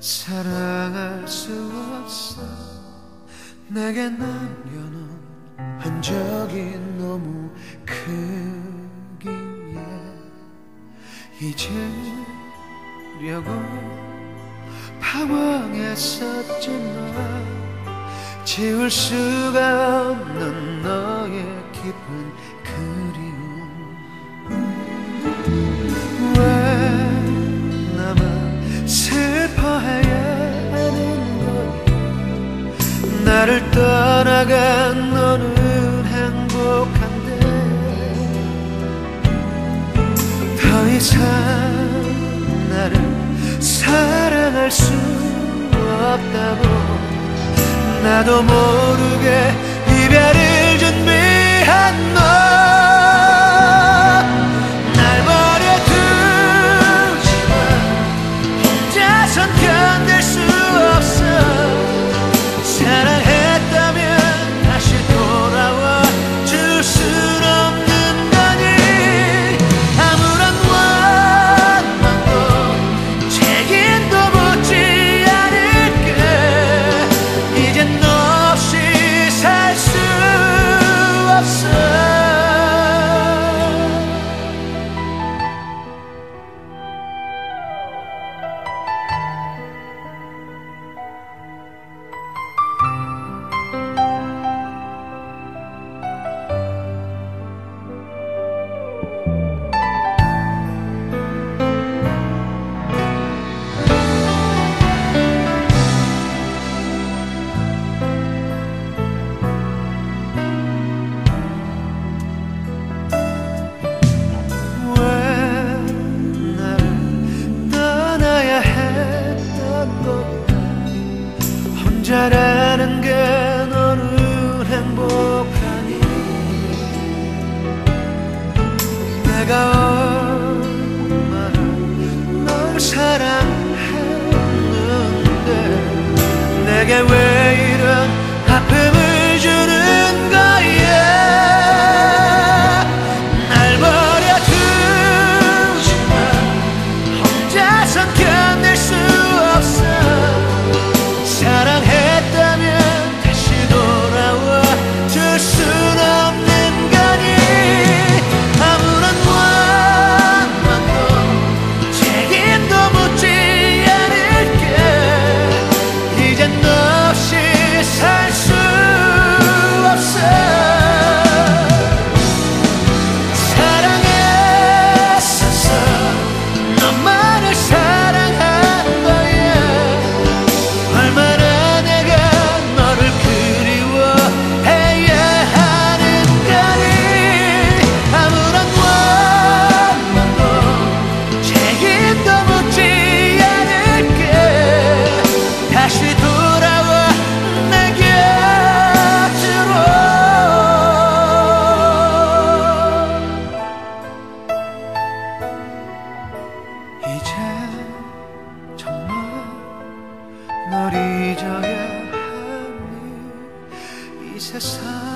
사랑할 수 없어. 내게 남겨놓은 흔적이 너무 크기에 잊으려고 방황했었지만 지울 수가 없는 슬퍼해야 하는 거니 나를 떠나간 너는 행복한데. 더 이상 나를 사랑할 수 없다고. 나도 모르게 이별을 준비한 너 혼자라는 게 너는 행복하니. 내가 널 잊어야 하니 이 세상